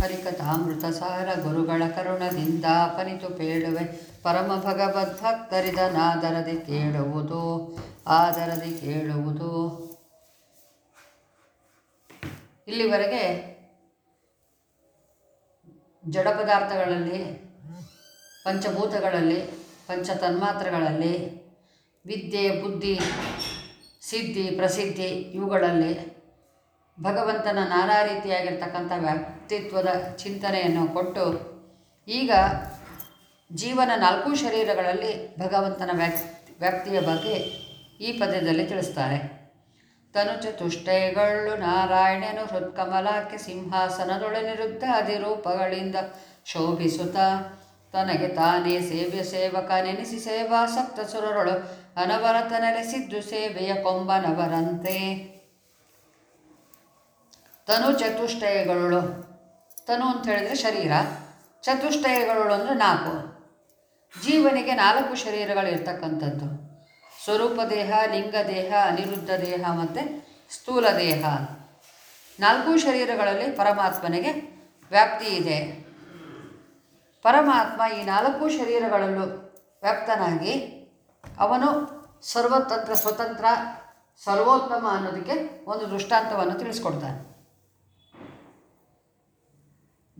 ಹರಿಕಥಾಮೃತ ಸಾರ ಗುರುಗಳ ಕರುಣದಿಂದ ಪನಿತು ಪೇಳುವೆ. ಪರಮ ಭಗವದ್ಭಕ್ತರಿದನಾದರದಿ ಕೇಳುವುದು, ಆದರದಿ ಕೇಳುವುದು. ಇಲ್ಲಿವರೆಗೆ ಜಡ ಪದಾರ್ಥಗಳಲ್ಲಿ, ಪಂಚಭೂತಗಳಲ್ಲಿ ಪಂಚ ತನ್ಮಾತ್ರಗಳಲ್ಲಿ ವಿದ್ಯೆ, ಬುದ್ಧಿ, ಸಿದ್ಧಿ, ಪ್ರಸಿದ್ಧಿ ಇವುಗಳಲ್ಲಿ ಭಗವಂತನ ನಾನಾ ರೀತಿಯಾಗಿರ್ತಕ್ಕಂಥ ವ್ಯಕ್ತಿತ್ವದ ಚಿಂತನೆಯನ್ನು ಕೊಟ್ಟು ಈಗ ಜೀವನ ನಾಲ್ಕು ಶರೀರಗಳಲ್ಲಿ ಭಗವಂತನ ವ್ಯಕ್ತಿ, ವ್ಯಕ್ತಿಯ ಬಗ್ಗೆ ಈ ಪದ್ಯದಲ್ಲಿ ತಿಳಿಸ್ತಾರೆ. ತನು ಚತುಷ್ಟಯಗಳು ನಾರಾಯಣನು ಹೃತ್ಕಮಲಕ್ಕೆ ಸಿಂಹಾಸನದೊಳನಿರುದ್ಧ ಅಧಿರೂಪಗಳಿಂದ ಶೋಭಿಸುತ್ತ ತನಗೆ ತಾನೇ ಸೇವ್ಯ ಸೇವಕ ನೆನೆಸಿ ಸೇವಾಸಕ್ತ ಸುರರೊಳು ಅನವರತ ನೆಲೆಸಿದ್ದು ಸೇವೆಯ ಕೊಂಬನವರಂತೆ. ತನು ಚತುಷ್ಟಯಗಳು ತನು ಅಂತ ಹೇಳಿದರೆ ಶರೀರ. ಚತುಷ್ಟಯಗಳು ಅಂದರೆ ನಾಲ್ಕು. ಜೀವನಿಗೆ ನಾಲ್ಕು ಶರೀರಗಳು ಇರ್ತಕ್ಕಂಥದ್ದು ಸ್ವರೂಪ ದೇಹ, ಲಿಂಗ ದೇಹ, ಅನಿರುದ್ಧ ದೇಹ ಮತ್ತು ಸ್ಥೂಲ ದೇಹ. ನಾಲ್ಕು ಶರೀರಗಳಲ್ಲಿ ಪರಮಾತ್ಮನಿಗೆ ವ್ಯಾಪ್ತಿ ಇದೆ. ಪರಮಾತ್ಮ ಈ ನಾಲ್ಕು ಶರೀರಗಳಲ್ಲೂ ವ್ಯಾಪ್ತನಾಗಿ ಅವನು ಸರ್ವತಂತ್ರ, ಸ್ವತಂತ್ರ, ಸರ್ವೋತ್ತಮ ಅನ್ನೋದಕ್ಕೆ ಒಂದು ದೃಷ್ಟಾಂತವನ್ನು ತಿಳಿಸ್ಕೊಡ್ತಾನೆ.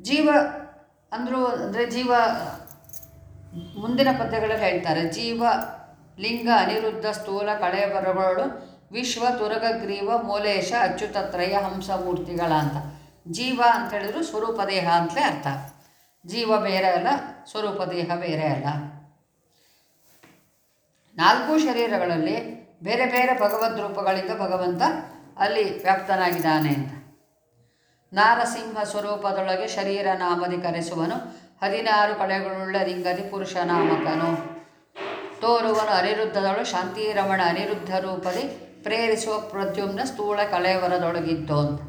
ಜೀವ ಅಂದರೂ ಅಂದರೆ ಜೀವ ಮುಂದಿನ ಪದ್ಯಗಳಲ್ಲಿ ಹೇಳ್ತಾರೆ. ಜೀವ, ಲಿಂಗ, ಅನಿರುದ್ಧ, ಸ್ಥೂಲ ಕಳೆಬರಗಳು ವಿಶ್ವ ತುರಗಗ್ರೀವ ಮೂಲೇಶ, ಅಚ್ಯುತತ್ರಯ, ಹಂಸಮೂರ್ತಿಗಳ ಅಂತ. ಜೀವ ಅಂತ ಹೇಳಿದ್ರು ಸ್ವರೂಪ ದೇಹ ಅಂತಲೇ ಅರ್ಥ. ಜೀವ ಬೇರೆ ಅಲ್ಲ, ಸ್ವರೂಪ ದೇಹ ಬೇರೆ ಅಲ್ಲ. ನಾಲ್ಕು ಶರೀರಗಳಲ್ಲಿ ಬೇರೆ ಬೇರೆ ಭಗವದ್ ರೂಪಗಳಿಂದ ಭಗವಂತ ಅಲ್ಲಿ ವ್ಯಾಪ್ತನಾಗಿದ್ದಾನೆ ಅಂತ. ನಾರಸಿಂಹ ಸ್ವರೂಪದೊಳಗೆ ಶರೀರ ನಾಮದಿ ಕರೆಸುವನು ಹದಿನಾರು ಕಳೆಗಳುಳ್ಳ ಲಿಂಗದಿ ಪುರುಷ ನಾಮಕನು. ತೋರುವನು ಅನಿರುದ್ಧದಳು, ಶಾಂತಿರಮಣ ಅನಿರುದ್ಧ ರೂಪದಿ, ಪ್ರೇರಿಸುವ ಪ್ರದ್ಯುಮ್ನ ಸ್ಥೂಳ ಕಲೆಯವರದೊಳಗಿದ್ದು ಅಂತ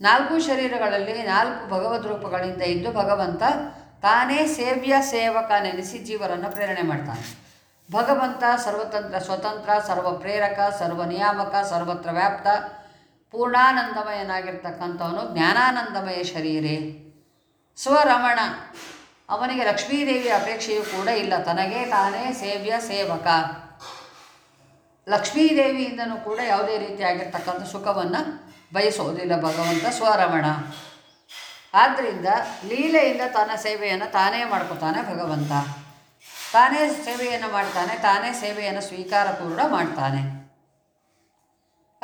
ನಾಲ್ಕು ಶರೀರಗಳಲ್ಲಿ ನಾಲ್ಕು ಭಗವದ್ ರೂಪಗಳಿಂದ ಇದ್ದು ಭಗವಂತ ತಾನೇ ಸೇವ್ಯ ಸೇವಕ ನೆನೆಸಿ ಜೀವರನ್ನು ಪ್ರೇರಣೆ ಮಾಡ್ತಾನೆ. ಭಗವಂತ ಸರ್ವತಂತ್ರ ಸ್ವತಂತ್ರ ಸರ್ವ ಪ್ರೇರಕ ಸರ್ವ ನಿಯಾಮಕ ಸರ್ವತ್ರ ವ್ಯಾಪ್ತ ಪೂರ್ಣಾನಂದಮಯನಾಗಿರ್ತಕ್ಕಂಥವನು ಜ್ಞಾನಾನಂದಮಯ ಶರೀರೆ. ಸ್ವರಮಣ. ಅವನಿಗೆ ಲಕ್ಷ್ಮೀದೇವಿಯ ಅಪೇಕ್ಷೆಯೂ ಕೂಡ ಇಲ್ಲ. ತನಗೆ ತಾನೇ ಸೇವ್ಯ, ಸೇವಕ. ಲಕ್ಷ್ಮೀದೇವಿಯಿಂದನೂ ಕೂಡ ಯಾವುದೇ ರೀತಿಯಾಗಿರ್ತಕ್ಕಂಥ ಸುಖವನ್ನು ಬಯಸೋದಿಲ್ಲ ಭಗವಂತ ಸ್ವರಮಣ. ಆದ್ದರಿಂದ ಲೀಲೆಯಿಂದ ತನ್ನ ಸೇವೆಯನ್ನು ತಾನೇ ಮಾಡ್ಕೊತಾನೆ ಭಗವಂತ. ತಾನೇ ಸೇವೆಯನ್ನು ಮಾಡ್ತಾನೆ, ತಾನೇ ಸೇವೆಯನ್ನು ಸ್ವೀಕಾರ ಕೂಡ ಮಾಡ್ತಾನೆ.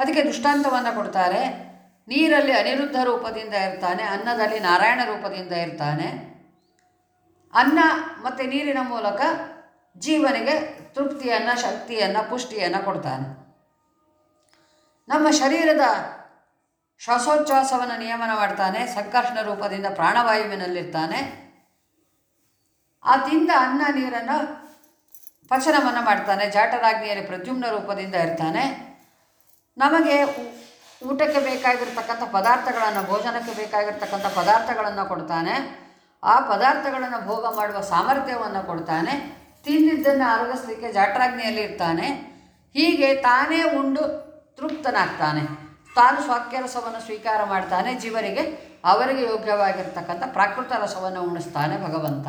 ಅದಕ್ಕೆ ದೃಷ್ಟಾಂತವನ್ನು ಕೊಡ್ತಾರೆ. ನೀರಲ್ಲಿ ಅನಿರುದ್ಧ ರೂಪದಿಂದ ಇರ್ತಾನೆ, ಅನ್ನದಲ್ಲಿ ನಾರಾಯಣ ರೂಪದಿಂದ ಇರ್ತಾನೆ. ಅನ್ನ ಮತ್ತು ನೀರಿನ ಮೂಲಕ ಜೀವನಿಗೆ ತೃಪ್ತಿಯನ್ನು, ಶಕ್ತಿಯನ್ನು, ಪುಷ್ಟಿಯನ್ನು ಕೊಡ್ತಾನೆ. ನಮ್ಮ ಶರೀರದ ಶ್ವಾಸೋಚ್ಛ್ವಾಸವನ್ನು ನಿಯಮನ ಮಾಡ್ತಾನೆ, ಸಂಕರ್ಷಣ ರೂಪದಿಂದ ಪ್ರಾಣವಾಯುವಿನಲ್ಲಿರ್ತಾನೆ. ಆ ತಿಂದ ಅನ್ನ, ನೀರನ್ನು ಪಚನವನ್ನು ಮಾಡ್ತಾನೆ ಜಾಟರಾಗ್ನಿಯಲ್ಲಿ ಪ್ರದ್ಯುಮ್ನ ರೂಪದಿಂದ ಇರ್ತಾನೆ. ನಮಗೆ ಊಟಕ್ಕೆ ಬೇಕಾಗಿರ್ತಕ್ಕಂಥ ಪದಾರ್ಥಗಳನ್ನು, ಭೋಜನಕ್ಕೆ ಬೇಕಾಗಿರ್ತಕ್ಕಂಥ ಪದಾರ್ಥಗಳನ್ನು ಕೊಡ್ತಾನೆ. ಆ ಪದಾರ್ಥಗಳನ್ನು ಭೋಗ ಮಾಡುವ ಸಾಮರ್ಥ್ಯವನ್ನು ಕೊಡ್ತಾನೆ. ತಿಂದಿದ್ದನ್ನು ಅರಗಿಸ್ಲಿಕ್ಕೆ ಜಾಟ್ರಾಜ್ಞೆಯಲ್ಲಿ ಇರ್ತಾನೆ ಹೀಗೆ ತಾನೇ ಉಂಡು ತೃಪ್ತನಾಗ್ತಾನೆ. ತಾನು ಸ್ವಕ್ಯರಸವನ್ನು ಸ್ವೀಕಾರ ಮಾಡ್ತಾನೆ. ಜೀವರಿಗೆ ಅವರಿಗೆ ಯೋಗ್ಯವಾಗಿರ್ತಕ್ಕಂಥ ಪ್ರಾಕೃತ ರಸವನ್ನು ಉಣಿಸ್ತಾನೆ ಭಗವಂತ.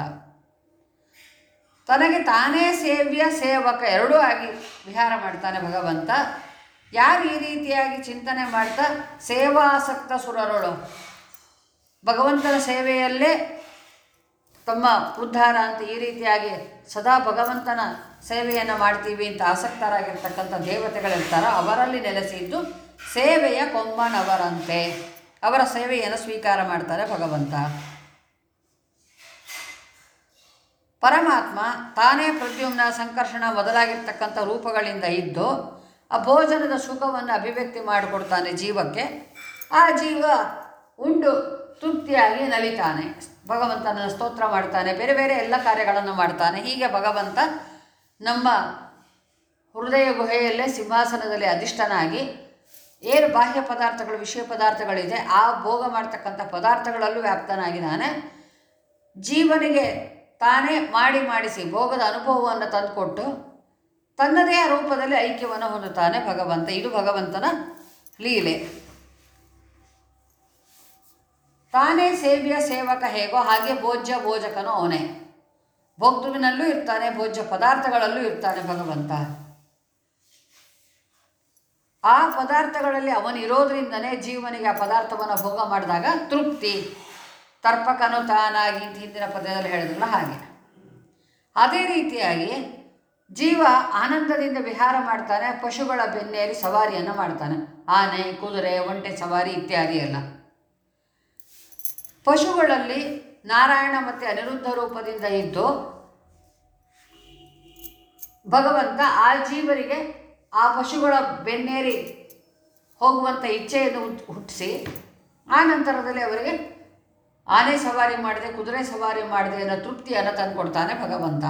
ತನಗೆ ತಾನೇ ಸೇವ್ಯ, ಸೇವಕ ಎರಡೂ ಆಗಿ ವಿಹಾರ ಮಾಡ್ತಾನೆ ಭಗವಂತ. ಯಾರು ಈ ರೀತಿಯಾಗಿ ಚಿಂತನೆ ಮಾಡ್ತಾ ಸೇವಾಸಕ್ತ ಸುರರಳು? ಭಗವಂತನ ಸೇವೆಯಲ್ಲೇ ತಮ್ಮ ಉದ್ಧಾರ ಅಂತ ಈ ರೀತಿಯಾಗಿ ಸದಾ ಭಗವಂತನ ಸೇವೆಯನ್ನು ಮಾಡ್ತೀವಿ ಅಂತ ಆಸಕ್ತರಾಗಿರ್ತಕ್ಕಂಥ ದೇವತೆಗಳಿರ್ತಾರೋ ಅವರಲ್ಲಿ ನೆಲೆಸಿದ್ದು ಸೇವೆಯ ಕೊಂಬನವರಂತೆ. ಅವರ ಸೇವೆಯನ್ನು ಸ್ವೀಕಾರ ಮಾಡ್ತಾರೆ ಭಗವಂತ. ಪರಮಾತ್ಮ ತಾನೇ ಪ್ರದ್ಯುಮ್ನ ಸಂಕರ್ಷಣ ಮೊದಲಾಗಿರ್ತಕ್ಕಂಥ ರೂಪಗಳಿಂದ ಇದ್ದು ಆ ಭೋಜನದ ಸುಖವನ್ನು ಅಭಿವ್ಯಕ್ತಿ ಮಾಡಿಕೊಡ್ತಾನೆ ಜೀವಕ್ಕೆ. ಆ ಜೀವ ಉಂಡು ತೃಪ್ತಿಯಾಗಿ ನಲಿತಾನೆ. ಭಗವಂತನ ಸ್ತೋತ್ರ ಮಾಡ್ತಾನೆ, ಬೇರೆ ಬೇರೆ ಎಲ್ಲ ಕಾರ್ಯಗಳನ್ನು ಮಾಡ್ತಾನೆ. ಹೀಗೆ ಭಗವಂತ ನಮ್ಮ ಹೃದಯ ಗುಹೆಯಲ್ಲೇ ಸಿಂಹಾಸನದಲ್ಲಿ ಅಧಿಷ್ಠನಾಗಿ ಏನು ಬಾಹ್ಯ ಪದಾರ್ಥಗಳು, ವಿಷಯ ಪದಾರ್ಥಗಳಿದೆ. ಆ ಭೋಗ ಮಾಡ್ತಕ್ಕಂಥ ಪದಾರ್ಥಗಳಲ್ಲೂ ವ್ಯಾಪ್ತನಾಗಿದ್ದಾನೆ. ಜೀವನಿಗೆ ತಾನೇ ಮಾಡಿ ಮಾಡಿಸಿ ಭೋಗದ ಅನುಭವವನ್ನು ತಂದುಕೊಟ್ಟು ತನ್ನದೇ ರೂಪದಲ್ಲಿ ಐಕ್ಯವನ್ನು ಹೊಂದುತ್ತಾನೆ ಭಗವಂತ. ಇದು ಭಗವಂತನ ಲೀಲೆ. ತಾನೇ ಸೇವ್ಯ, ಸೇವಕ ಹೇಗೋ ಹಾಗೆ ಭೋಜ್ಯ, ಭೋಜಕನೋ ಅವನೇ. ಭೋಗ್ತುವಿನಲ್ಲೂ ಇರ್ತಾನೆ, ಭೋಜ್ಯ ಪದಾರ್ಥಗಳಲ್ಲೂ ಇರ್ತಾನೆ ಭಗವಂತ. ಆ ಪದಾರ್ಥಗಳಲ್ಲಿ ಅವನಿರೋದ್ರಿಂದನೇ ಜೀವನಿಗೆ ಆ ಪದಾರ್ಥವನ್ನು ಭೋಗ ಮಾಡಿದಾಗ ತೃಪ್ತಿ. ತರ್ಪಕನು ತಾನಾಗಿ ಹಿಂದಿನ ಪದ್ಯದಲ್ಲಿ ಹೇಳಿದ್ರಲ್ಲ ಹಾಗೆ. ಅದೇ ರೀತಿಯಾಗಿ ಜೀವ ಆನಂದದಿಂದ ವಿಹಾರ ಮಾಡ್ತಾನೆ, ಪಶುಗಳ ಬೆನ್ನೇರಿ ಸವಾರಿಯನ್ನು ಮಾಡ್ತಾನೆ. ಆನೆ, ಕುದುರೆ, ಒಂಟೆ ಸವಾರಿ ಇತ್ಯಾದಿ ಎಲ್ಲ. ಪಶುಗಳಲ್ಲಿ ನಾರಾಯಣ ಮತ್ತು ಅನಿರುದ್ಧ ರೂಪದಿಂದ ಇದ್ದು, ಭಗವಂತ ಆ ಜೀವರಿಗೆ ಆ ಪಶುಗಳ ಬೆನ್ನೇರಿ ಹೋಗುವಂಥ ಇಚ್ಛೆಯನ್ನು ಹುಟ್- ಹುಟ್ಟಿಸಿ, ಆ ನಂತರದಲ್ಲಿ ಅವರಿಗೆ ಆನೆ ಸವಾರಿ ಮಾಡಿದೆ, ಕುದುರೆ ಸವಾರಿ ಮಾಡಿದೆ ಅನ್ನೋ ತೃಪ್ತಿಯನ್ನು ತಂದುಕೊಡ್ತಾನೆ ಭಗವಂತ.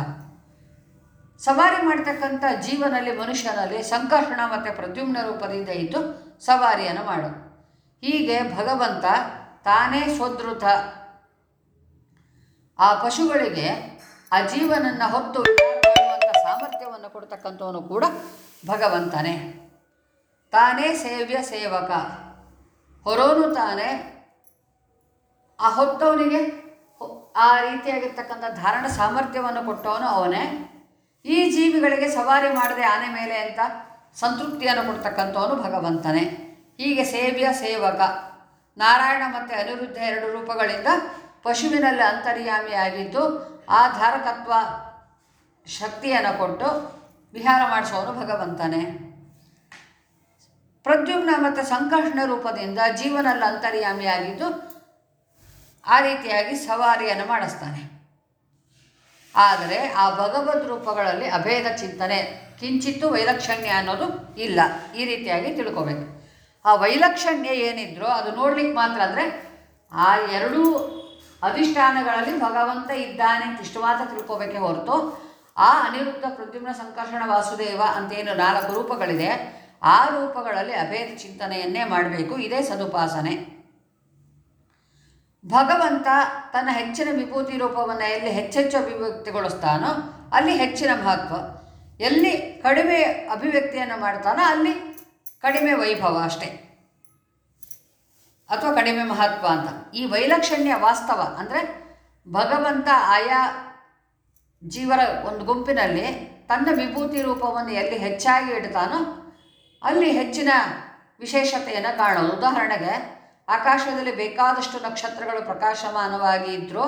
ಸವಾರಿ ಮಾಡ್ತಕ್ಕಂಥ ಜೀವನಲ್ಲಿ ಮನುಷ್ಯನಲ್ಲಿ ಸಂಕರ್ಷಣ ಮತ್ತು ಪ್ರದ್ಯುಮ್ನ ರೂಪದಿಂದ ಇದ್ದು ಸವಾರಿಯನ್ನು ಮಾಡು. ಹೀಗೆ ಭಗವಂತ ತಾನೇ ಸ್ವದೃತ. ಆ ಪಶುಗಳಿಗೆ ಆ ಜೀವನನ್ನು ಹೊತ್ತು ಸಾಮರ್ಥ್ಯವನ್ನು ಕೊಡ್ತಕ್ಕಂಥವನು ಕೂಡ ಭಗವಂತನೇ. ತಾನೇ ಸೇವ್ಯ ಸೇವಕ. ಹೊರೋನು ತಾನೇ ಆ ಹೊತ್ತವನಿಗೆ ಆ ರೀತಿಯಾಗಿರ್ತಕ್ಕಂಥ ಧಾರಣ ಸಾಮರ್ಥ್ಯವನ್ನು ಕೊಟ್ಟವನು ಅವನೇ. ಈ ಜೀವಿಗಳಿಗೆ ಸವಾರಿ ಮಾಡದೆ ಆನೆ ಮೇಲೆ ಅಂತ ಸಂತೃಪ್ತಿಯನ್ನು ಕೊಡ್ತಕ್ಕಂಥವನು ಭಗವಂತನೇ. ಹೀಗೆ ಸೇವ್ಯ, ಸೇವಕ. ನಾರಾಯಣ ಮತ್ತು ಅನಿರುದ್ಧ ಎರಡು ರೂಪಗಳಿಂದ ಪಶುವಿನಲ್ಲಿ ಅಂತರ್ಯಾಮಿಯಾಗಿದ್ದು ಆ ಧಾರಕತ್ವ ಶಕ್ತಿಯನ್ನು ಕೊಟ್ಟು ವಿಹಾರ ಮಾಡಿಸೋನು ಭಗವಂತನೇ. ಪ್ರದ್ಯುಮ್ನ ಮತ್ತು ಸಂಕರ್ಷಣ ರೂಪದಿಂದ ಜೀವನಲ್ಲಿ ಅಂತರ್ಯಾಮಿಯಾಗಿದ್ದು ಆ ರೀತಿಯಾಗಿ ಸವಾರಿಯನ್ನು ಮಾಡಿಸ್ತಾನೆ. ಆದರೆ ಆ ಭಗವದ್ ರೂಪಗಳಲ್ಲಿ ಅಭೇದ ಚಿಂತನೆ, ಕಿಂಚಿತ್ತು ವೈಲಕ್ಷಣ್ಯ ಅನ್ನೋದು ಇಲ್ಲ. ಈ ರೀತಿಯಾಗಿ ತಿಳ್ಕೊಬೇಕು. ಆ ವೈಲಕ್ಷಣ್ಯ ಏನಿದ್ರೋ ಅದು ನೋಡ್ಲಿಕ್ಕೆ ಮಾತ್ರ ಅಂದರೆ ಆ ಎರಡೂ ಅಧಿಷ್ಠಾನಗಳಲ್ಲಿ ಭಗವಂತ ಇದ್ದಾನೆ ಅಂತ ಇಷ್ಟವಾದ ತಿಳ್ಕೊಬೇಕೇ ಹೊರತು ಆ ಅನಿರುದ್ಧ ಪ್ರದ್ಯುಮ್ನ ಸಂಕರ್ಷಣ ವಾಸುದೇವ ಅಂತೇನು ನಾಲ್ಕು ರೂಪಗಳಿದೆ, ಆ ರೂಪಗಳಲ್ಲಿ ಅಭೇದ ಚಿಂತನೆಯನ್ನೇ ಮಾಡಬೇಕು. ಇದೇ ಸದುಪಾಸನೆ. ಭಗವಂತ ತನ್ನ ಹೆಚ್ಚಿನ ವಿಭೂತಿ ರೂಪವನ್ನು ಎಲ್ಲಿ ಹೆಚ್ಚೆಚ್ಚು ಅಭಿವ್ಯಕ್ತಿಗೊಳಿಸ್ತಾನೋ ಅಲ್ಲಿ ಹೆಚ್ಚಿನ ಮಹತ್ವ. ಎಲ್ಲಿ ಕಡಿಮೆ ಅಭಿವ್ಯಕ್ತಿಯನ್ನು ಮಾಡ್ತಾನೋ ಅಲ್ಲಿ ಕಡಿಮೆ ವೈಭವ ಅಷ್ಟೇ. ಅಥವಾ ಕಡಿಮೆ ಮಹತ್ವ ಅಂತ. ಈ ವೈಲಕ್ಷಣ್ಯ ವಾಸ್ತವ ಅಂದರೆ ಭಗವಂತ ಆಯಾ ಜೀವರ ಒಂದು ಗುಂಪಿನಲ್ಲಿ ತನ್ನ ವಿಭೂತಿ ರೂಪವನ್ನು ಎಲ್ಲಿ ಹೆಚ್ಚಾಗಿ ಇಡ್ತಾನೋ ಅಲ್ಲಿ ಹೆಚ್ಚಿನ ವಿಶೇಷತೆಯನ್ನು ಕಾಣೋದು. ಉದಾಹರಣೆಗೆ ಆಕಾಶದಲ್ಲಿ ಬೇಕಾದಷ್ಟು ನಕ್ಷತ್ರಗಳು ಪ್ರಕಾಶಮಾನವಾಗಿ ಇದ್ದರೂ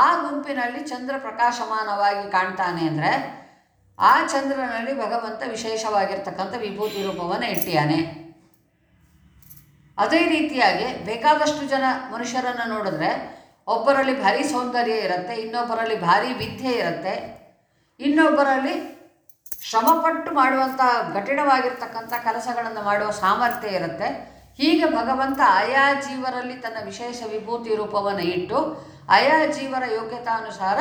ಆ ಗುಂಪಿನಲ್ಲಿ ಚಂದ್ರ ಪ್ರಕಾಶಮಾನವಾಗಿ ಕಾಣ್ತಾನೆ ಅಂದರೆ ಆ ಚಂದ್ರನಲ್ಲಿ ಭಗವಂತ ವಿಶೇಷವಾಗಿರ್ತಕ್ಕಂಥ ವಿಭೂತಿ ರೂಪವನ್ನು ಇಟ್ಟಿಯಾನೆ. ಅದೇ ರೀತಿಯಾಗಿ ಬೇಕಾದಷ್ಟು ಜನ ಮನುಷ್ಯರನ್ನು ನೋಡಿದ್ರೆ ಒಬ್ಬರಲ್ಲಿ ಭಾರಿ ಸೌಂದರ್ಯ ಇರುತ್ತೆ, ಇನ್ನೊಬ್ಬರಲ್ಲಿ ಭಾರಿ ವಿದ್ಯೆ ಇರುತ್ತೆ, ಇನ್ನೊಬ್ಬರಲ್ಲಿ ಶ್ರಮಪಟ್ಟು ಮಾಡುವಂಥ ಕಠಿಣವಾಗಿರ್ತಕ್ಕಂಥ ಕೆಲಸಗಳನ್ನು ಮಾಡುವ ಸಾಮರ್ಥ್ಯ ಇರುತ್ತೆ. ಹೀಗೆ ಭಗವಂತ ಆಯಾ ಜೀವರಲ್ಲಿ ತನ್ನ ವಿಶೇಷ ವಿಭೂತಿ ರೂಪವನ್ನು ಇಟ್ಟು ಆಯಾ ಜೀವರ ಯೋಗ್ಯತಾನುಸಾರ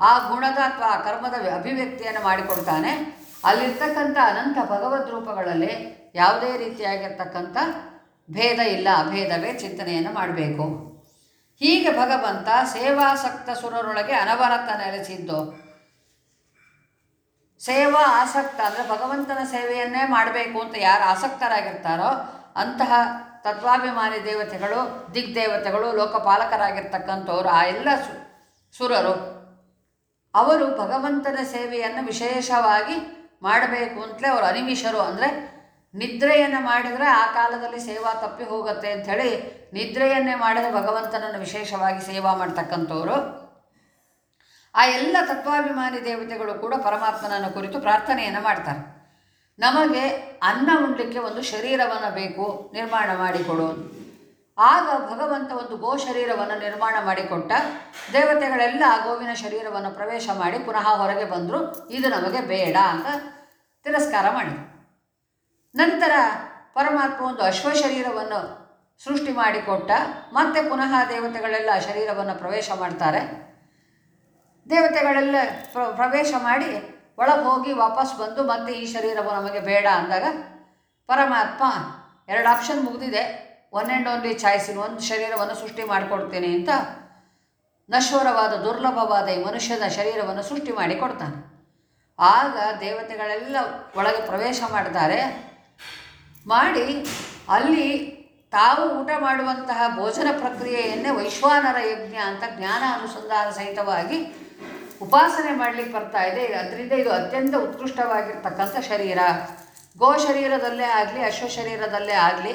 ಆ ಗುಣದ ಅಥವಾ ಕರ್ಮದ ಅಭಿವ್ಯಕ್ತಿಯನ್ನು ಮಾಡಿಕೊಡ್ತಾನೆ. ಅಲ್ಲಿರ್ತಕ್ಕಂಥ ಅನಂತ ಭಗವದ್ ರೂಪಗಳಲ್ಲಿ ಯಾವುದೇ ರೀತಿಯಾಗಿರ್ತಕ್ಕಂಥ ಭೇದ ಇಲ್ಲ, ಅಭೇದವೇ ಚಿಂತನೆಯನ್ನು ಮಾಡಬೇಕು. ಹೀಗೆ ಭಗವಂತ ಸೇವಾಸಕ್ತ ಸುರರೊಳಗೆ ಅನವರತ ನೆಲೆಸಿದ್ದು. ಸೇವಾ ಆಸಕ್ತ ಅಂದರೆ ಭಗವಂತನ ಸೇವೆಯನ್ನೇ ಮಾಡಬೇಕು ಅಂತ ಯಾರು ಆಸಕ್ತರಾಗಿರ್ತಾರೋ ಅಂತಹ ತತ್ವಾಭಿಮಾನಿ ದೇವತೆಗಳು, ದಿಗ್ದೇವತೆಗಳು, ಲೋಕಪಾಲಕರಾಗಿರ್ತಕ್ಕಂಥವ್ರು, ಆ ಎಲ್ಲ ಸುರರು, ಅವರು ಭಗವಂತನ ಸೇವೆಯನ್ನು ವಿಶೇಷವಾಗಿ ಮಾಡಬೇಕು ಅಂತಲೇ ಅವರು ಅನಿಮಿಷರು ಅಂದರೆ ನಿದ್ರೆಯನ್ನು ಮಾಡಿದರೆ ಆ ಕಾಲದಲ್ಲಿ ಸೇವಾ ತಪ್ಪಿ ಹೋಗುತ್ತೆ ಅಂಥೇಳಿ ನಿದ್ರೆಯನ್ನೇ ಮಾಡಿದರೆ ಭಗವಂತನನ್ನು ವಿಶೇಷವಾಗಿ ಸೇವಾ ಮಾಡ್ತಕ್ಕಂಥವ್ರು. ಆ ಎಲ್ಲ ತತ್ವಾಭಿಮಾನಿ ದೇವತೆಗಳು ಕೂಡ ಪರಮಾತ್ಮನನ್ನು ಕುರಿತು ಪ್ರಾರ್ಥನೆಯನ್ನು ಮಾಡ್ತಾರೆ. ನಮಗೆ ಅನ್ನ ಉಣ್ಲಿಕ್ಕೆ ಒಂದು ಶರೀರವನ್ನು ಬೇಕು, ನಿರ್ಮಾಣ ಮಾಡಿಕೊಡು. ಆಗ ಭಗವಂತ ಒಂದು ಗೋ ಶರೀರವನ್ನು ನಿರ್ಮಾಣ ಮಾಡಿಕೊಟ್ಟ. ದೇವತೆಗಳೆಲ್ಲ ಆ ಗೋವಿನ ಶರೀರವನ್ನು ಪ್ರವೇಶ ಮಾಡಿ ಪುನಃ ಹೊರಗೆ ಬಂದರು. ಇದು ನಮಗೆ ಬೇಡ ಅಂತ ತಿರಸ್ಕಾರ ಮಾಡಿದರು. ನಂತರ ಪರಮಾತ್ಮ ಒಂದು ಅಶ್ವ ಶರೀರವನ್ನು ಸೃಷ್ಟಿ ಮಾಡಿಕೊಟ್ಟ. ಮತ್ತೆ ಪುನಃ ದೇವತೆಗಳೆಲ್ಲ ಶರೀರವನ್ನು ಪ್ರವೇಶ ಮಾಡ್ತಾರೆ. ದೇವತೆಗಳೆಲ್ಲ ಪ್ರ, ಪ್ರವೇಶ ಮಾಡಿ ಒಳಗೆ ಹೋಗಿ ವಾಪಸ್ ಬಂದು ಮತ್ತೆ ಈ ಶರೀರವು ನಮಗೆ ಬೇಡ ಅಂದಾಗ, ಪರಮಾತ್ಮ ಎರಡು ಆಪ್ಷನ್ ಮುಗಿದಿದೆ. ಒನ್ ಆ್ಯಂಡ್ ಓನ್ಲಿ ಚಾಯ್ಸಿನ ಒಂದು ಶರೀರವನ್ನು ಸೃಷ್ಟಿ ಮಾಡಿಕೊಡ್ತೇನೆ ಅಂತ ನಶ್ವರವಾದ ದುರ್ಲಭವಾದ ಈ ಮನುಷ್ಯನ ಶರೀರವನ್ನು ಸೃಷ್ಟಿ ಮಾಡಿ ಕೊಡ್ತಾನೆ. ಆಗ ದೇವತೆಗಳೆಲ್ಲ ಒಳಗೆ ಪ್ರವೇಶ ಮಾಡ್ತಾರೆ. ಮಾಡಿ ಅಲ್ಲಿ ತಾವು ಊಟ ಮಾಡುವಂತಹ ಭೋಜನ ಪ್ರಕ್ರಿಯೆಯನ್ನೇ ವೈಶ್ವಾನರ ಯಜ್ಞ ಅಂತ ಜ್ಞಾನ ಅನುಸಂಧಾನ ಸಹಿತವಾಗಿ ಉಪಾಸನೆ ಮಾಡಲಿಕ್ಕೆ ಬರ್ತಾ ಇದೆ. ಅದರಿಂದ ಇದು ಅತ್ಯಂತ ಉತ್ಕೃಷ್ಟವಾಗಿರ್ತಕ್ಕಂಥ ಶರೀರ. ಗೋ ಶರೀರದಲ್ಲೇ ಆಗಲಿ, ಅಶ್ವ ಶರೀರದಲ್ಲೇ ಆಗಲಿ,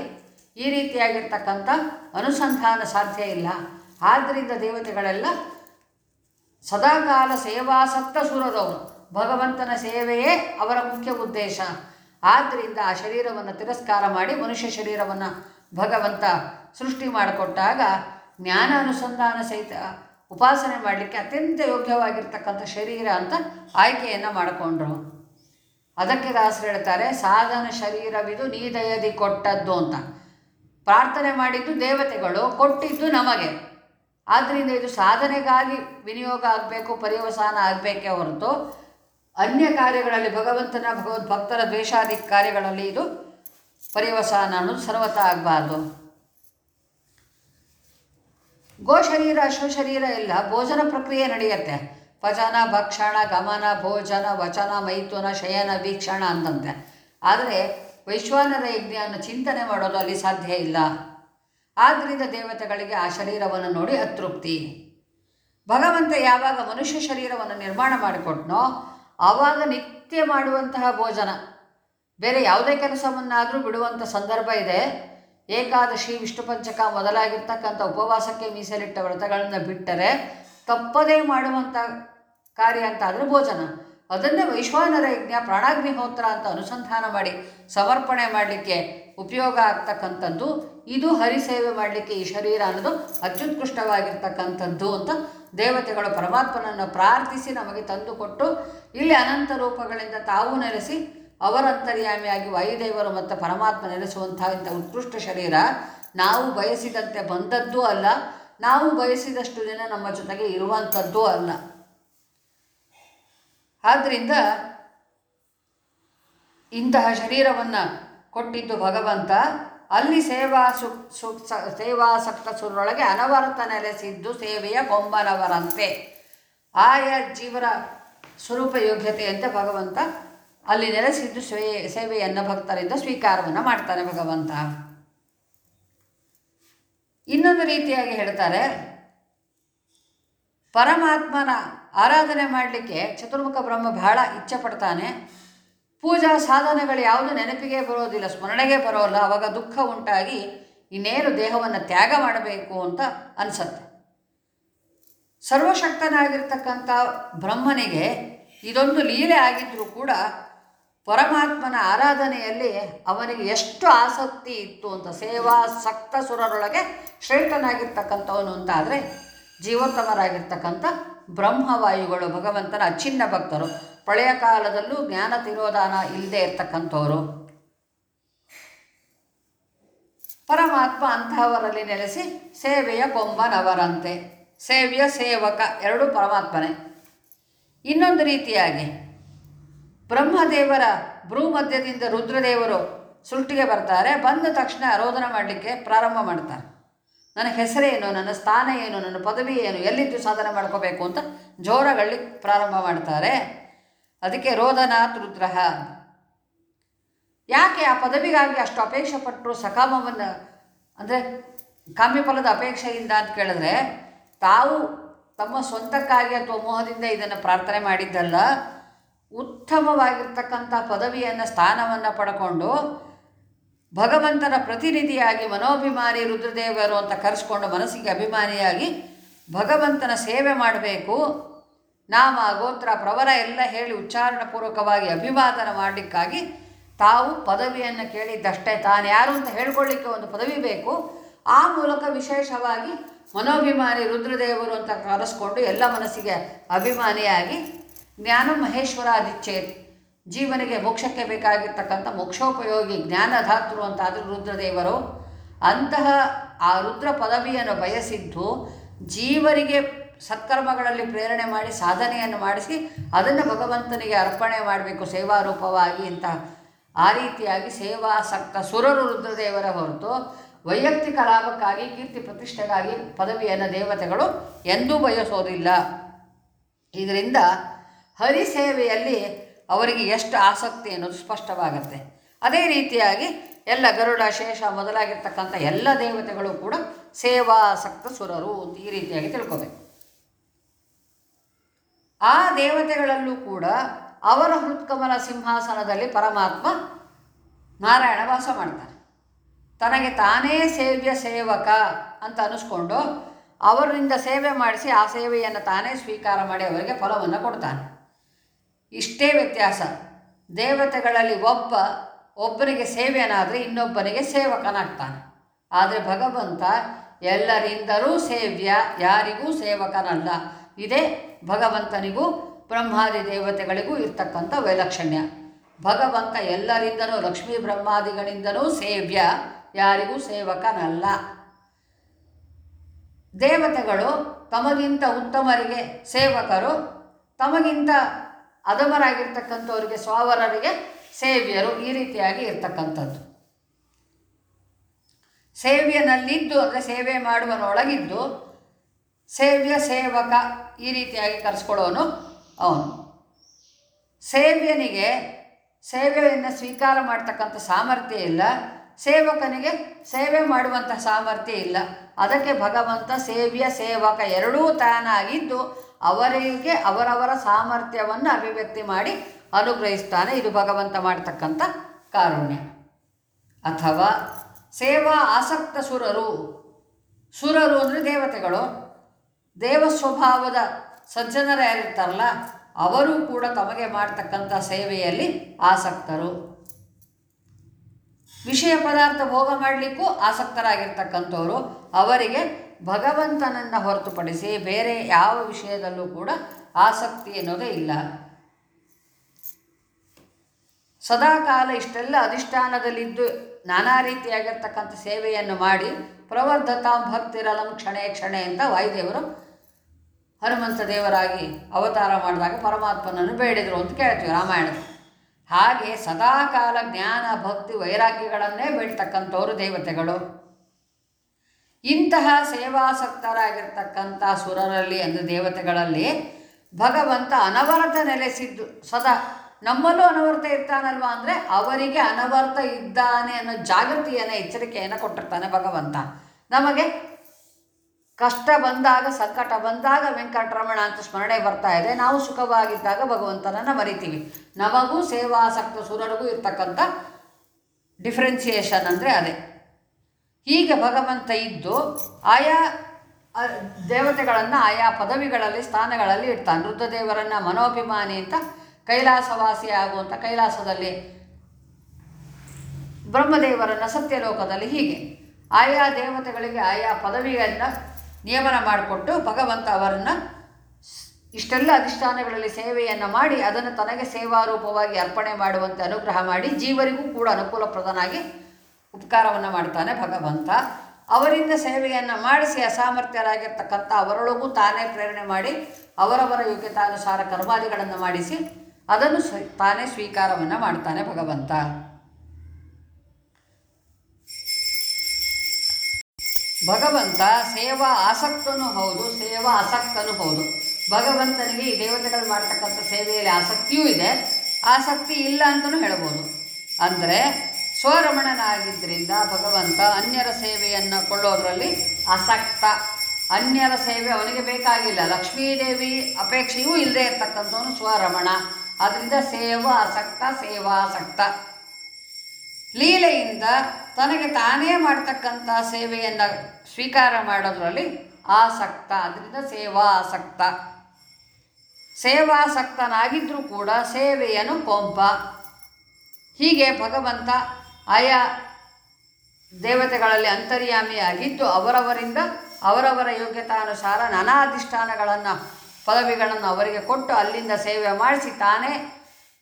ಈ ರೀತಿಯಾಗಿರ್ತಕ್ಕಂಥ ಅನುಸಂಧಾನ ಸಾಧ್ಯ ಇಲ್ಲ. ಆದ್ದರಿಂದ ದೇವತೆಗಳೆಲ್ಲ ಸದಾಕಾಲ ಸೇವಾಸಕ್ತ ಸುರರವರು ಭಗವಂತನ ಸೇವೆಯೇ ಅವರ ಮುಖ್ಯ ಉದ್ದೇಶ. ಆದ್ದರಿಂದ ಆ ಶರೀರವನ್ನು ತಿರಸ್ಕಾರ ಮಾಡಿ ಮನುಷ್ಯ ಶರೀರವನ್ನು ಭಗವಂತ ಸೃಷ್ಟಿ ಮಾಡಿಕೊಟ್ಟಾಗ ಜ್ಞಾನ ಅನುಸಂಧಾನ ಸಹಿತ ಉಪಾಸನೆ ಮಾಡಲಿಕ್ಕೆ ಅತ್ಯಂತ ಯೋಗ್ಯವಾಗಿರ್ತಕ್ಕಂಥ ಶರೀರ ಅಂತ ಆಯ್ಕೆಯನ್ನು ಮಾಡಿಕೊಂಡ್ರು. ಅದಕ್ಕೆ ದಾಸರು ಹೇಳ್ತಾರೆ, ಸಾಧನ ಶರೀರವಿದು ನೀದಯದಿ ಕೊಟ್ಟದ್ದು ಅಂತ. ಪ್ರಾರ್ಥನೆ ಮಾಡಿದ್ದು ದೇವತೆಗಳು, ಕೊಟ್ಟಿದ್ದು ನಮಗೆ. ಆದ್ದರಿಂದ ಇದು ಸಾಧನೆಗಾಗಿ ವಿನಿಯೋಗ ಆಗಬೇಕು, ಪರ್ಯವಸಾನ ಆಗಬೇಕೇ ಹೊರತು ಅನ್ಯ ಕಾರ್ಯಗಳಲ್ಲಿ, ಭಗವಂತನ ಭಗವದ್ ಭಕ್ತರ ದ್ವೇಷಾದಿ ಕಾರ್ಯಗಳಲ್ಲಿ ಇದು ಪರ್ಯವಸಾನ ಅನ್ನೋದು ಸರ್ವತ ಆಗಬಾರ್ದು. ಗೋ ಶರೀರ ಅಶ್ವ ಶರೀರ ಎಲ್ಲ ಭೋಜನ ಪ್ರಕ್ರಿಯೆ ನಡೆಯುತ್ತೆ. ಪಚನ ಭಕ್ಷಣ, ಗಮನ, ಭೋಜನ, ವಚನ, ಮೈಥುನ, ಶಯನ, ವೀಕ್ಷಣ ಅಂತಂತೆ. ಆದರೆ ವೈಶ್ವಾನರ ಯಜ್ಞವನ್ನು ಚಿಂತನೆ ಮಾಡೋದು ಅಲ್ಲಿ ಸಾಧ್ಯ ಇಲ್ಲ. ಆದ್ದರಿಂದ ದೇವತೆಗಳಿಗೆ ಆ ಶರೀರವನ್ನು ನೋಡಿ ಅತೃಪ್ತಿ. ಭಗವಂತ ಯಾವಾಗ ಮನುಷ್ಯ ಶರೀರವನ್ನು ನಿರ್ಮಾಣ ಮಾಡಿಕೊಟ್ನೋ ಆವಾಗ ನಿತ್ಯ ಮಾಡುವಂತಹ ಭೋಜನ. ಬೇರೆ ಯಾವುದೇ ಕೆಲಸವನ್ನಾದರೂ ಬಿಡುವಂಥ ಸಂದರ್ಭ ಇದೆ. ಏಕಾದಶಿ, ವಿಷ್ಣು ಪಂಚಕ ಮೊದಲಾಗಿರ್ತಕ್ಕಂಥ ಉಪವಾಸಕ್ಕೆ ಮೀಸಲಿಟ್ಟ ವ್ರತಗಳನ್ನು ಬಿಟ್ಟರೆ ತಪ್ಪದೇ ಮಾಡುವಂಥ ಕಾರ್ಯ ಅಂತ ಆದರೆ ಭೋಜನ. ಅದನ್ನೇ ವೈಶ್ವಾನರ ಯಜ್ಞ ಪ್ರಾಣಾಗ್ನಿಹೋತ್ರ ಅಂತ ಅನುಸಂಧಾನ ಮಾಡಿ ಸಮರ್ಪಣೆ ಮಾಡಲಿಕ್ಕೆ ಉಪಯೋಗ ಆಗ್ತಕ್ಕಂಥದ್ದು. ಇದು ಹರಿಸೇವೆ ಮಾಡಲಿಕ್ಕೆ ಈ ಶರೀರ ಅನ್ನೋದು ಅತ್ಯುತ್ಕೃಷ್ಟವಾಗಿರ್ತಕ್ಕಂಥದ್ದು ಅಂತ ದೇವತೆಗಳು ಪರಮಾತ್ಮನನ್ನು ಪ್ರಾರ್ಥಿಸಿ ನಮಗೆ ತಂದುಕೊಟ್ಟು ಇಲ್ಲಿ ಅನಂತ ರೂಪಗಳಿಂದ ತಾವು ನೆಲೆಸಿ ಅವರಂತರ್ಯಾಮಿಯಾಗಿ ವಾಯುದೇವರು ಮತ್ತು ಪರಮಾತ್ಮ ನೆಲೆಸುವಂತಹ ಇಂಥ ಉತ್ಕೃಷ್ಟ ಶರೀರ ನಾವು ಬಯಸಿದಂತೆ ಬಂದದ್ದೂ ಅಲ್ಲ, ನಾವು ಬಯಸಿದಷ್ಟು ದಿನ ನಮ್ಮ ಜೊತೆಗೆ ಇರುವಂಥದ್ದೂ ಅಲ್ಲ. ಆದ್ದರಿಂದ ಇಂತಹ ಶರೀರವನ್ನು ಕೊಟ್ಟಿದ್ದು ಭಗವಂತ, ಅಲ್ಲಿ ಸೇವಾ ಸು ಸು ಸೇವಾಸಕ್ತ ಸುರೊಳಗೆ ಅನವರತ ನೆಲೆಸಿದ್ದು ಸೇವೆಯ ಕೊಂಬನವರಂತೆ ಆಯಾ ಜೀವರ ಸ್ವರೂಪ ಯೋಗ್ಯತೆಯಂತೆ ಭಗವಂತ ಅಲ್ಲಿ ನೆಲೆಸಿದ್ದು ಸೇ ಸೇವೆಯನ್ನು ಭಕ್ತರಿಂದ ಸ್ವೀಕಾರವನ್ನು ಮಾಡ್ತಾನೆ ಭಗವಂತ. ಇನ್ನೊಂದು ರೀತಿಯಾಗಿ ಹೇಳ್ತಾರೆ, ಪರಮಾತ್ಮನ ಆರಾಧನೆ ಮಾಡಲಿಕ್ಕೆ ಚತುರ್ಮುಖ ಬ್ರಹ್ಮ ಬಹಳ ಇಚ್ಛೆ ಪಡ್ತಾನೆ ಪೂಜಾ ಸಾಧನೆಗಳು ಯಾವುದು ನೆನಪಿಗೆ ಬರೋದಿಲ್ಲ, ಸ್ಮರಣೆಗೆ ಬರೋಲ್ಲ, ಅವಾಗ ದುಃಖ ಉಂಟಾಗಿ ಇನ್ನೇನು ದೇಹವನ್ನು ತ್ಯಾಗ ಮಾಡಬೇಕು ಅಂತ ಅನಿಸತ್ತೆ. ಸರ್ವಶಕ್ತನಾಗಿರ್ತಕ್ಕಂಥ ಬ್ರಹ್ಮನಿಗೆ ಇದೊಂದು ಲೀಲೆ ಆಗಿದ್ದರೂ ಕೂಡ ಪರಮಾತ್ಮನ ಆರಾಧನೆಯಲ್ಲಿ ಅವನಿಗೆ ಎಷ್ಟು ಆಸಕ್ತಿ ಇತ್ತು ಅಂತ, ಸೇವಾ ಸಕ್ತ ಸುರರೊಳಗೆ ಶ್ರೇಷ್ಠನಾಗಿರ್ತಕ್ಕಂಥವನು ಅಂತ ಆದರೆ ಜೀವೋತ್ತಮರಾಗಿರ್ತಕ್ಕಂಥ ಬ್ರಹ್ಮವಾಯುಗಳು, ಭಗವಂತನ ಅಚ್ಛಿನ್ನ ಭಕ್ತರು. ಪಳೆಯ ಕಾಲದಲ್ಲೂ ಜ್ಞಾನ ತಿರೋಧಾನ ಇಲ್ಲದೆ ಇರ್ತಕ್ಕಂಥವರು. ಪರಮಾತ್ಮ ಅಂತಹವರಲ್ಲಿ ನೆಲೆಸಿ ಸೇವೆಯ ಕೊಂಬನವರಂತೆ ಸೇವೆಯ ಸೇವಕ, ಎರಡೂ ಪರಮಾತ್ಮನೇ. ಇನ್ನೊಂದು ರೀತಿಯಾಗಿ ಬ್ರಹ್ಮದೇವರ ಭ್ರೂಮಧ್ಯದಿಂದ ರುದ್ರದೇವರು ಸುಲ್ಟಿಗೆ ಬರ್ತಾರೆ, ಬಂದ ತಕ್ಷಣ ಆರೋಧನ ಮಾಡಲಿಕ್ಕೆ ಪ್ರಾರಂಭ ಮಾಡ್ತಾರೆ. ನನ್ನ ಹೆಸರೇನು, ನನ್ನ ಸ್ಥಾನ ಏನು, ನನ್ನ ಪದವಿ ಏನು, ಎಲ್ಲಿದ್ದು ಸಾಧನೆ ಮಾಡ್ಕೋಬೇಕು ಅಂತ ಜೋರಗಳ್ಳಿ ಪ್ರಾರಂಭ ಮಾಡ್ತಾರೆ. ಅದಕ್ಕೆ ರೋದನಾಥ್ ರುದ್ರ. ಯಾಕೆ ಆ ಪದವಿಗಾಗಿ ಅಷ್ಟು ಅಪೇಕ್ಷೆ ಪಟ್ಟರು ಸಕಾಮವನ್ನು, ಅಂದರೆ ಕಾಮ್ಯಫಲದ ಅಪೇಕ್ಷೆಯಿಂದ ಅಂತ ಕೇಳಿದ್ರೆ, ತಾವು ತಮ್ಮ ಸ್ವಂತಕ್ಕಾಗಿ ಅಥವಾ ಮೋಹದಿಂದ ಇದನ್ನು ಪ್ರಾರ್ಥನೆ ಮಾಡಿದ್ದಲ್ಲ ಉತ್ತಮವಾಗಿರ್ತಕ್ಕಂಥ ಪದವಿಯನ್ನು, ಸ್ಥಾನವನ್ನು ಪಡ್ಕೊಂಡು ಭಗವಂತನ ಪ್ರತಿನಿಧಿಯಾಗಿ, ಮನೋಭಿಮಾನಿ ರುದ್ರದೇವರು ಅಂತ ಕರೆಸ್ಕೊಂಡು ಮನಸ್ಸಿಗೆ ಅಭಿಮಾನಿಯಾಗಿ ಭಗವಂತನ ಸೇವೆ ಮಾಡಬೇಕು. ನಾಮ, ಗೋತ್ರ, ಪ್ರವರ ಎಲ್ಲ ಹೇಳಿ ಉಚ್ಚಾರಣಪೂರ್ವಕವಾಗಿ ಅಭಿವಾದನ ಮಾಡಲಿಕ್ಕಾಗಿ ತಾವು ಪದವಿಯನ್ನು ಕೇಳಿದ್ದಷ್ಟೇ. ತಾನು ಯಾರು ಅಂತ ಹೇಳ್ಕೊಳ್ಳಿಕ್ಕೆ ಒಂದು ಪದವಿ ಬೇಕು. ಆ ಮೂಲಕ ವಿಶೇಷವಾಗಿ ಮನೋಭಿಮಾನಿ ರುದ್ರದೇವರು ಅಂತ ಕರೆಸ್ಕೊಂಡು ಎಲ್ಲ ಮನಸ್ಸಿಗೆ ಅಭಿಮಾನಿಯಾಗಿ ಜ್ಞಾನ ಮಹೇಶ್ವರ ಆದಿಚ್ಛೇದ್ ಜೀವನಿಗೆ ಮೋಕ್ಷಕ್ಕೆ ಬೇಕಾಗಿರ್ತಕ್ಕಂಥ ಮೋಕ್ಷೋಪಯೋಗಿ ಜ್ಞಾನಧಾತೃ ಅಂತಾದರೂ ರುದ್ರದೇವರು. ಅಂತಹ ಆ ರುದ್ರ ಪದವಿಯನ್ನು ಬಯಸಿದ್ದು ಜೀವರಿಗೆ ಸತ್ಕರ್ಮಗಳಲ್ಲಿ ಪ್ರೇರಣೆ ಮಾಡಿ ಸಾಧನೆಯನ್ನು ಮಾಡಿಸಿ ಅದನ್ನು ಭಗವಂತನಿಗೆ ಅರ್ಪಣೆ ಮಾಡಬೇಕು ಸೇವಾರೂಪವಾಗಿ ಅಂತ. ಆ ರೀತಿಯಾಗಿ ಸೇವಾ ಸೇವಾಸಕ್ತ ಸುರರು ರುದ್ರದೇವರ ಹೊರತು ವೈಯಕ್ತಿಕ ಲಾಭಕ್ಕಾಗಿ, ಕೀರ್ತಿ ಪ್ರತಿಷ್ಠೆಗಾಗಿ ಪದವಿಯನ್ನು ದೇವತೆಗಳು ಎಂದೂ ಬಯಸೋದಿಲ್ಲ. ಇದರಿಂದ ಹರಿಸೇವೆಯಲ್ಲಿ ಅವರಿಗೆ ಎಷ್ಟು ಆಸಕ್ತಿ ಅನ್ನೋದು ಸ್ಪಷ್ಟವಾಗುತ್ತೆ. ಅದೇ ರೀತಿಯಾಗಿ ಎಲ್ಲ ಗರುಡ, ಶೇಷ ಮೊದಲಾಗಿರ್ತಕ್ಕಂಥ ಎಲ್ಲ ದೇವತೆಗಳು ಕೂಡ ಸೇವಾಸಕ್ತ ಸುರರು ಅಂತ ಈ ರೀತಿಯಾಗಿ ತಿಳ್ಕೋಬೇಕು. ಆ ದೇವತೆಗಳಲ್ಲೂ ಕೂಡ ಅವರ ಹೃತ್ಕಮಲ ಸಿಂಹಾಸನದಲ್ಲಿ ಪರಮಾತ್ಮ ನಾರಾಯಣ ವಾಸ ಮಾಡ್ತಾರೆ. ತನಗೆ ತಾನೇ ಸೇವ್ಯ ಸೇವಕ ಅಂತ ಅನಿಸ್ಕೊಂಡು ಅವರಿಂದ ಸೇವೆ ಮಾಡಿಸಿ ಆ ಸೇವೆಯನ್ನು ತಾನೇ ಸ್ವೀಕಾರ ಮಾಡಿ ಅವರಿಗೆ ಫಲವನ್ನು ಕೊಡ್ತಾನೆ. ಇಷ್ಟೇ ವ್ಯತ್ಯಾಸ. ದೇವತೆಗಳಲ್ಲಿ ಒಬ್ಬ ಒಬ್ಬರಿಗೆ ಸೇವೆಯನಾದರೆ ಇನ್ನೊಬ್ಬನಿಗೆ ಸೇವಕನಾಗ್ತಾನೆ. ಆದರೆ ಭಗವಂತ ಎಲ್ಲರಿಂದಲೂ ಸೇವ್ಯ, ಯಾರಿಗೂ ಸೇವಕನಲ್ಲ. ಇದೇ ಭಗವಂತನಿಗೂ, ಬ್ರಹ್ಮಾದಿ ದೇವತೆಗಳಿಗೂ ಇರ್ತಕ್ಕಂಥ ವೈಲಕ್ಷಣ್ಯ. ಭಗವಂತ ಎಲ್ಲರಿಂದಲೂ ಲಕ್ಷ್ಮೀ ಬ್ರಹ್ಮಾದಿಗಳಿಂದಲೂ ಸೇವ್ಯ, ಯಾರಿಗೂ ಸೇವಕನಲ್ಲ. ದೇವತೆಗಳು ತಮಗಿಂತ ಉತ್ತಮರಿಗೆ ಸೇವಕರು, ತಮಗಿಂತ ಅಧಮರಾಗಿರ್ತಕ್ಕಂಥವರಿಗೆ ಸ್ವಾವರರಿಗೆ ಸೇವ್ಯರು ಈ ರೀತಿಯಾಗಿ ಇರ್ತಕ್ಕಂಥದ್ದು. ಸೇವ್ಯನಲ್ಲಿದ್ದು ಅಂದರೆ ಸೇವೆ ಮಾಡುವನೊಳಗಿದ್ದು ಸೇವ್ಯ, ಸೇವಕ ಈ ರೀತಿಯಾಗಿ ಕರೆಸ್ಕೊಳ್ಳೋನು ಅವನು. ಸೇವ್ಯನಿಗೆ ಸೇವೆಯನ್ನು ಸ್ವೀಕಾರ ಮಾಡ್ತಕ್ಕಂಥ ಸಾಮರ್ಥ್ಯ ಇಲ್ಲ. ಸೇವಕನಿಗೆ ಸೇವೆ ಮಾಡುವಂಥ ಸಾಮರ್ಥ್ಯ ಇಲ್ಲ. ಅದಕ್ಕೆ ಭಗವಂತ ಸೇವ್ಯ, ಸೇವಕ ಎರಡೂ ತಾನಾಗಿದ್ದು ಅವರಿಗೆ ಅವರವರ ಸಾಮರ್ಥ್ಯವನ್ನು ಅಭಿವ್ಯಕ್ತಿ ಮಾಡಿ ಅನುಗ್ರಹಿಸ್ತಾನೆ. ಇದು ಭಗವಂತ ಮಾಡ್ತಕ್ಕಂಥ ಕಾರುಣ್ಯ. ಅಥವಾ ಸೇವಾ ಆಸಕ್ತ ಸುರರು. ಸುರರು ಅಂದರೆ ದೇವತೆಗಳು. ದೇವ ಸ್ವಭಾವದ ಸಜ್ಜನರ ಯಾರಿರ್ತಾರಲ್ಲ ಅವರು ಕೂಡ ತಮಗೆ ಮಾಡ್ತಕ್ಕಂಥ ಸೇವೆಯಲ್ಲಿ ಆಸಕ್ತರು. ವಿಷಯ ಪದಾರ್ಥ ಭೋಗ ಮಾಡಲಿಕ್ಕೂ ಆಸಕ್ತರಾಗಿರ್ತಕ್ಕಂಥವರು. ಅವರಿಗೆ ಭಗವಂತನನ್ನು ಹೊರತುಪಡಿಸಿ ಬೇರೆ ಯಾವ ವಿಷಯದಲ್ಲೂ ಕೂಡ ಆಸಕ್ತಿ ಅನ್ನೋದೇ ಇಲ್ಲ. ಸದಾಕಾಲ ಇಷ್ಟೆಲ್ಲ ಅಧಿಷ್ಠಾನದಲ್ಲಿದ್ದು ನಾನಾ ರೀತಿಯಾಗಿರ್ತಕ್ಕಂಥ ಸೇವೆಯನ್ನು ಮಾಡಿ ಪ್ರವರ್ಧತಾಂ ಭಕ್ತಿರಲಂ ಕ್ಷಣೆ ಕ್ಷಣೆ ಅಂತ ವಾಯುದೇವರು ಹನುಮಂತ ದೇವರಾಗಿ ಅವತಾರ ಮಾಡಿದಾಗ ಪರಮಾತ್ಮನನ್ನು ಬೇಡಿದರು ಅಂತ ಕೇಳ್ತೀವಿ ರಾಮಾಯಣ ಹಾಗೆ ಸದಾಕಾಲ ಜ್ಞಾನ, ಭಕ್ತಿ, ವೈರಾಗ್ಯಗಳನ್ನೇ ಬೇಡ್ತಕ್ಕಂಥವರು ದೇವತೆಗಳು. ಇಂತಹ ಸೇವಾಸಕ್ತರಾಗಿರ್ತಕ್ಕಂಥ ಸುರರಲ್ಲಿ ಅಂದರೆ ದೇವತೆಗಳಲ್ಲಿ ಭಗವಂತ ಅನವರತ ನೆಲೆಸಿದ್ದು ಸದಾ. ನಮ್ಮಲ್ಲೂ ಅನವರ್ತ ಇರ್ತಾನಲ್ವಾ ಅಂದರೆ ಅವರಿಗೆ ಅನವರ್ತ ಇದ್ದಾನೆ ಅನ್ನೋ ಜಾಗೃತಿಯನ್ನು, ಎಚ್ಚರಿಕೆಯನ್ನು ಕೊಟ್ಟಿರ್ತಾನೆ ಭಗವಂತ. ನಮಗೆ ಕಷ್ಟ ಬಂದಾಗ, ಸಂಕಟ ಬಂದಾಗ ವೆಂಕಟರಮಣ ಅಂತ ಸ್ಮರಣೆ ಬರ್ತಾ ಇದೆ. ನಾವು ಸುಖವಾಗಿದ್ದಾಗ ಭಗವಂತನನ್ನು ಮರಿತೀವಿ. ನಮಗೂ ಸೇವಾಸಕ್ತ ಸುರರಿಗೂ ಇರ್ತಕ್ಕಂಥ ಡಿಫ್ರೆನ್ಸಿಯೇಷನ್ ಅಂದರೆ ಅದೇ. ಹೀಗೆ ಭಗವಂತ ಇದ್ದು ಆಯಾ ದೇವತೆಗಳನ್ನು ಆಯಾ ಪದವಿಗಳಲ್ಲಿ, ಸ್ಥಾನಗಳಲ್ಲಿ ಇಡ್ತಾನೆ. ರುದ್ರದೇವರನ್ನು ಮನೋಭಿಮಾನಿ ಅಂತ ಕೈಲಾಸವಾಸಿ ಆಗುವಂಥ ಕೈಲಾಸದಲ್ಲಿ ಬ್ರಹ್ಮದೇವರನ್ನು ಸತ್ಯಲೋಕದಲ್ಲಿ ಹೀಗೆ. ಆಯಾ ದೇವತೆಗಳಿಗೆ ಆಯಾ ಪದವಿಯನ್ನು ನಿಯಮನ ಮಾಡಿಕೊಟ್ಟು ಭಗವಂತ ಅವರನ್ನು ಇಷ್ಟೆಲ್ಲ ಅಧಿಷ್ಠಾನಗಳಲ್ಲಿ ಸೇವೆಯನ್ನು ಮಾಡಿ ಅದನ್ನು ತನಗೆ ಸೇವಾರೂಪವಾಗಿ ಅರ್ಪಣೆ ಮಾಡುವಂತೆ ಅನುಗ್ರಹ ಮಾಡಿ ಜೀವರಿಗೂ ಕೂಡ ಅನುಕೂಲಪ್ರದನಾಗಿ ಉಪಕಾರವನ್ನು ಮಾಡ್ತಾನೆ ಭಗವಂತ. ಅವರಿಂದ ಸೇವೆಯನ್ನು ಮಾಡಿಸಿ ಅಸಾಮರ್ಥ್ಯರಾಗಿರ್ತಕ್ಕಂಥ ಅವರೊಳಗೂ ತಾನೇ ಪ್ರೇರಣೆ ಮಾಡಿ ಅವರವರ ಯೋಗ್ಯತಾನುಸಾರ ಕರ್ಮಾದಿಗಳನ್ನು ಮಾಡಿಸಿ ಅದನ್ನು ತಾನೇ ಸ್ವೀಕಾರವನ್ನು ಮಾಡ್ತಾನೆ ಭಗವಂತ. ಭಗವಂತ ಸೇವಾ ಆಸಕ್ತನೂ ಹೌದು, ಸೇವಾ ಆಸಕ್ತನೂ ಹೌದು. ಭಗವಂತನಿಗೆ ಈ ದೇವತೆಗಳು ಮಾಡ್ತಕ್ಕಂಥ ಸೇವೆಯಲ್ಲಿ ಆಸಕ್ತಿಯೂ ಇದೆ. ಆಸಕ್ತಿ ಇಲ್ಲ ಅಂತಲೂ ಹೇಳ್ಬೋದು ಅಂದರೆ ಸ್ವರಮಣನಾಗಿದ್ದರಿಂದ ಭಗವಂತ ಅನ್ಯರ ಸೇವೆಯನ್ನು ಕೊಳ್ಳೋದರಲ್ಲಿ ಆಸಕ್ತ. ಅನ್ಯರ ಸೇವೆ ಅವನಿಗೆ ಬೇಕಾಗಿಲ್ಲ. ಲಕ್ಷ್ಮೀದೇವಿ ಅಪೇಕ್ಷೆಯೂ ಇಲ್ಲದೆ ಇರ್ತಕ್ಕಂಥವನು ಸ್ವರಮಣ. ಅದರಿಂದ ಸೇವಾ ಆಸಕ್ತ, ಸೇವಾಸಕ್ತ. ಲೀಲೆಯಿಂದ ತನಗೆ ತಾನೇ ಮಾಡ್ತಕ್ಕಂಥ ಸೇವೆಯನ್ನು ಸ್ವೀಕಾರ ಮಾಡೋದರಲ್ಲಿ ಆಸಕ್ತ. ಅದರಿಂದ ಸೇವಾಸಕ್ತ. ಸೇವಾಸಕ್ತನಾಗಿದ್ದರೂ ಕೂಡ ಸೇವೆಯನ್ನು ಕೊಂಪ. ಹೀಗೆ ಭಗವಂತ ಆಯಾ ದೇವತೆಗಳಲ್ಲಿ ಅಂತರ್ಯಾಮಿಯಾಗಿದ್ದು ಅವರವರಿಂದ ಅವರವರ ಯೋಗ್ಯತಾನುಸಾರ ನಾನಾ ಅಧಿಷ್ಠಾನಗಳನ್ನು, ಪದವಿಗಳನ್ನು ಅವರಿಗೆ ಕೊಟ್ಟು ಅಲ್ಲಿಂದ ಸೇವೆ ಮಾಡಿಸಿ ತಾನೇ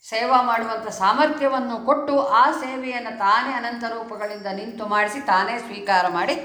ಸೇವಾ ಮಾಡುವಂಥ ಸಾಮರ್ಥ್ಯವನ್ನು ಕೊಟ್ಟು ಆ ಸೇವೆಯನ್ನು ತಾನೇ ಅನಂತ ರೂಪಗಳಿಂದ ನಿಂತು ಮಾಡಿಸಿ ತಾನೇ ಸ್ವೀಕಾರ ಮಾಡಿ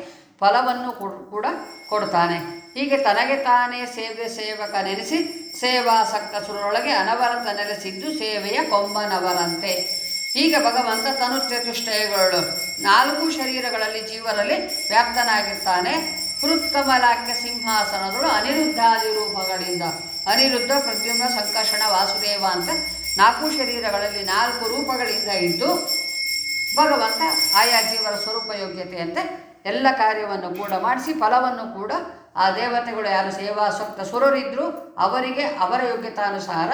ಫಲವನ್ನು ಕೊಡ್- ಕೂಡ ಕೊಡ್ತಾನೆ ಹೀಗೆ ತನಗೆ ತಾನೇ ಸೇವೆ ಸೇವಕ ನೆನೆಸಿ ಸೇವಾಸಕ್ತ ಸುರೊಳಗೆ ಅನವರಂತ ನೆಲೆಸಿದ್ದು ಸೇವೆಯ ಕೊಂಬನವರಂತೆ. ಹೀಗೆ ಭಗವಂತ ತನು ಚತುಷ್ಟಯಗಳು ನಾಲ್ಕು ಶರೀರಗಳಲ್ಲಿ ಜೀವರಲ್ಲಿ ವ್ಯಾಪ್ತನಾಗಿರ್ತಾನೆ. ಹೃತ್ಕಮಲಾಖ್ಯ ಸಿಂಹಾಸನಗಳು ಅನಿರುದ್ಧಾದಿ ರೂಪಗಳಿಂದ. ಅನಿರುದ್ಧ, ಪ್ರದ್ಯುಮ್ನ, ಸಂಕರ್ಷಣ, ವಾಸುದೇವ ಅಂತ ನಾಲ್ಕು ಶರೀರಗಳಲ್ಲಿ ನಾಲ್ಕು ರೂಪಗಳಿಂದ ಇದ್ದು ಭಗವಂತ ಆಯಾ ಜೀವರ ಸ್ವರೂಪ ಯೋಗ್ಯತೆಯಂತೆ ಎಲ್ಲ ಕಾರ್ಯವನ್ನು ಕೂಡ ಮಾಡಿಸಿ ಫಲವನ್ನು ಕೂಡ ಆ ದೇವತೆಗಳು ಯಾರು ಸೇವಾಸಕ್ತ ಸುರರಿದ್ದರೂ ಅವರಿಗೆ ಅವರ ಯೋಗ್ಯತಾನುಸಾರ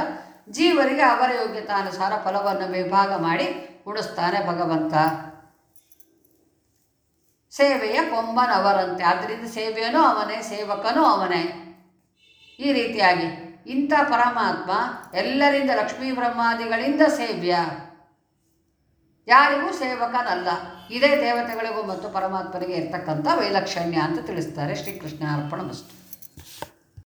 ಜೀವರಿಗೆ ಅವರ ಯೋಗ್ಯತಾನುಸಾರ ಫಲವನ್ನು ವಿಭಾಗ ಮಾಡಿ ಉಣಿಸ್ತಾನೆ ಭಗವಂತ. ಸೇವೆಯ ಕೊಂಬನವರಂತೆ ಆದ್ದರಿಂದ ಸೇವೆಯನೂ ಅವನೇ, ಸೇವಕನೂ ಅವನೇ. ಈ ರೀತಿಯಾಗಿ ಇಂಥ ಪರಮಾತ್ಮ ಎಲ್ಲರಿಂದ ಲಕ್ಷ್ಮೀ ಬ್ರಹ್ಮಾದಿಗಳಿಂದ ಸೇವ್ಯ. ಯಾರಿಗೂ ಸೇವಕನಲ್ಲ. ಇದೇ ದೇವತೆಗಳಿಗೂ ಮತ್ತು ಪರಮಾತ್ಮನಿಗೆ ಇರ್ತಕ್ಕಂಥ ವೈಲಕ್ಷಣ್ಯ ಅಂತ ತಿಳಿಸ್ತಾರೆ ಶ್ರೀಕೃಷ್ಣ ಅರ್ಪಣ ಮಸ್ತು